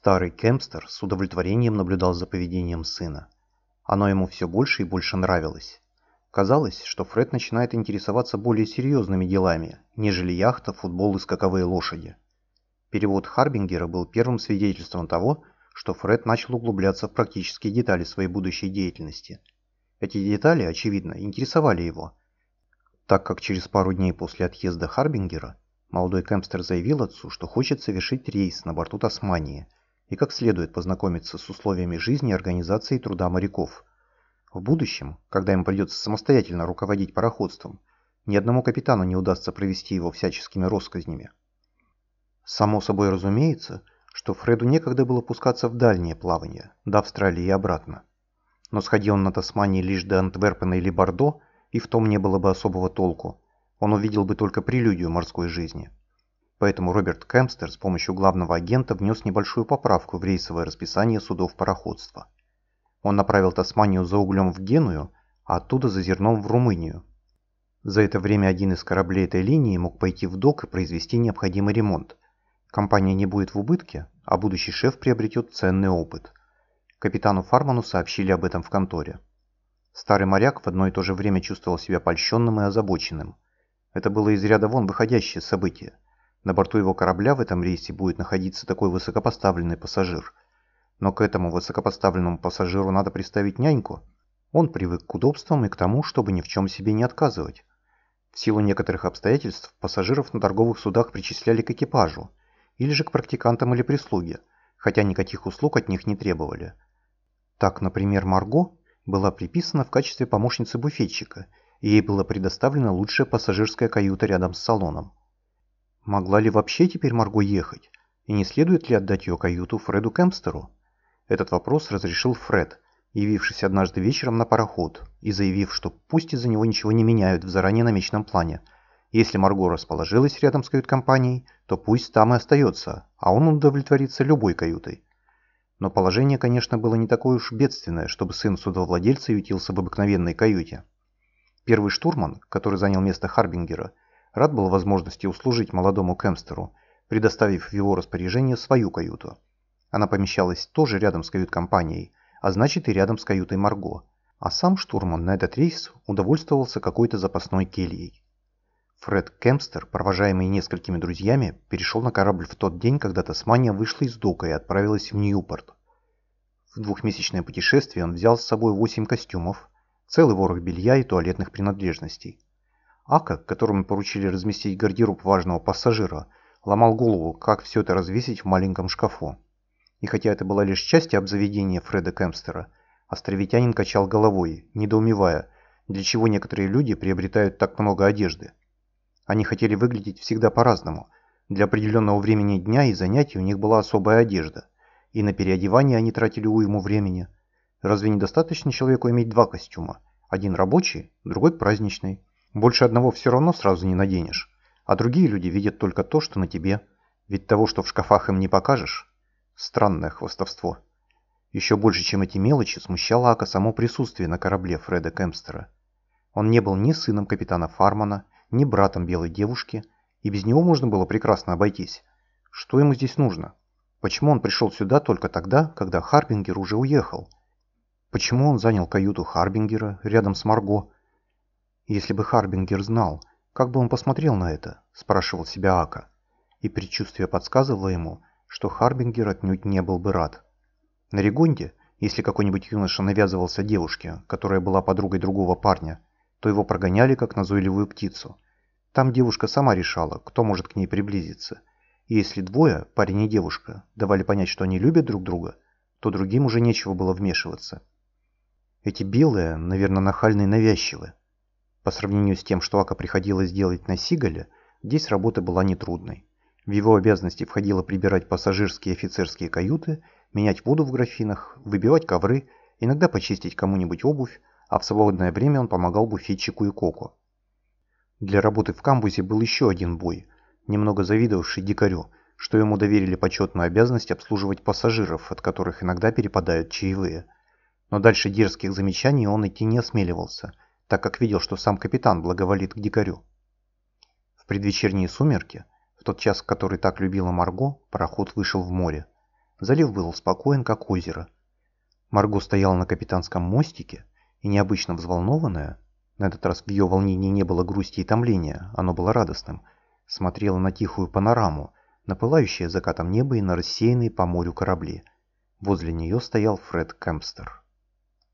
Старый Кемпстер с удовлетворением наблюдал за поведением сына. Оно ему все больше и больше нравилось. Казалось, что Фред начинает интересоваться более серьезными делами, нежели яхта, футбол и скаковые лошади. Перевод Харбингера был первым свидетельством того, что Фред начал углубляться в практические детали своей будущей деятельности. Эти детали, очевидно, интересовали его, так как через пару дней после отъезда Харбингера молодой Кемпстер заявил отцу, что хочет совершить рейс на борту Тасмании и как следует познакомиться с условиями жизни и организации труда моряков. В будущем, когда им придется самостоятельно руководить пароходством, ни одному капитану не удастся провести его всяческими россказнями. Само собой разумеется, что Фреду некогда было пускаться в дальнее плавание, до Австралии и обратно. Но сходил он на Тасмании лишь до Антверпена или Бордо, и в том не было бы особого толку. Он увидел бы только прелюдию морской жизни. Поэтому Роберт Кемпстер с помощью главного агента внес небольшую поправку в рейсовое расписание судов пароходства. Он направил Тасманию за углем в Геную, а оттуда за зерном в Румынию. За это время один из кораблей этой линии мог пойти в док и произвести необходимый ремонт. Компания не будет в убытке, а будущий шеф приобретет ценный опыт. Капитану Фарману сообщили об этом в конторе. Старый моряк в одно и то же время чувствовал себя польщенным и озабоченным. Это было из ряда вон выходящее событие. На борту его корабля в этом рейсе будет находиться такой высокопоставленный пассажир. Но к этому высокопоставленному пассажиру надо приставить няньку. Он привык к удобствам и к тому, чтобы ни в чем себе не отказывать. В силу некоторых обстоятельств пассажиров на торговых судах причисляли к экипажу, или же к практикантам или прислуге, хотя никаких услуг от них не требовали. Так, например, Марго была приписана в качестве помощницы буфетчика, и ей была предоставлена лучшая пассажирская каюта рядом с салоном. Могла ли вообще теперь Марго ехать? И не следует ли отдать ее каюту Фреду Кемпстеру? Этот вопрос разрешил Фред, явившись однажды вечером на пароход и заявив, что пусть из-за него ничего не меняют в заранее намеченном плане. Если Марго расположилась рядом с кают-компанией, то пусть там и остается, а он удовлетворится любой каютой. Но положение, конечно, было не такое уж бедственное, чтобы сын судовладельца ютился в обыкновенной каюте. Первый штурман, который занял место Харбингера, рад был возможности услужить молодому Кемстеру, предоставив в его распоряжение свою каюту. Она помещалась тоже рядом с кают-компанией, а значит и рядом с каютой Марго, а сам штурман на этот рейс удовольствовался какой-то запасной кельей. Фред Кемстер, провожаемый несколькими друзьями, перешел на корабль в тот день, когда Тасмания вышла из дока и отправилась в Ньюпорт. В двухмесячное путешествие он взял с собой восемь костюмов, целый ворох белья и туалетных принадлежностей. Ака, которому поручили разместить гардероб важного пассажира, ломал голову, как все это развесить в маленьком шкафу. И хотя это была лишь часть обзаведения Фреда Кемстера, островитянин качал головой, недоумевая, для чего некоторые люди приобретают так много одежды. Они хотели выглядеть всегда по-разному. Для определенного времени дня и занятий у них была особая одежда. И на переодевание они тратили уйму времени. Разве недостаточно человеку иметь два костюма? Один рабочий, другой праздничный. Больше одного все равно сразу не наденешь. А другие люди видят только то, что на тебе. Ведь того, что в шкафах им не покажешь. Странное хвостовство. Еще больше, чем эти мелочи, смущало Ака само присутствие на корабле Фреда Кемпстера. Он не был ни сыном капитана Фармана, ни братом белой девушки, и без него можно было прекрасно обойтись. Что ему здесь нужно? Почему он пришел сюда только тогда, когда Харбингер уже уехал? Почему он занял каюту Харбингера рядом с Марго? Если бы Харбингер знал, как бы он посмотрел на это, спрашивал себя Ака. И предчувствие подсказывало ему, что Харбингер отнюдь не был бы рад. На Регонде, если какой-нибудь юноша навязывался девушке, которая была подругой другого парня, то его прогоняли как назойливую птицу. Там девушка сама решала, кто может к ней приблизиться. И если двое, парень и девушка, давали понять, что они любят друг друга, то другим уже нечего было вмешиваться. Эти белые, наверное, нахальные навязчивые. По сравнению с тем, что Ака приходилось делать на Сигале, здесь работа была нетрудной. В его обязанности входило прибирать пассажирские и офицерские каюты, менять воду в графинах, выбивать ковры, иногда почистить кому-нибудь обувь, а в свободное время он помогал буфетчику и коку. Для работы в камбузе был еще один бой, немного завидовавший дикарю, что ему доверили почетную обязанность обслуживать пассажиров, от которых иногда перепадают чаевые. Но дальше дерзких замечаний он идти не осмеливался, так как видел, что сам капитан благоволит к дикарю. В предвечерние сумерки, в тот час, который так любила Марго, пароход вышел в море. Залив был спокоен, как озеро. Марго стояла на капитанском мостике и, необычно взволнованная, на этот раз в ее волнении не было грусти и томления, оно было радостным, смотрела на тихую панораму, на пылающее закатом небо и на рассеянные по морю корабли. Возле нее стоял Фред Кэмпстер.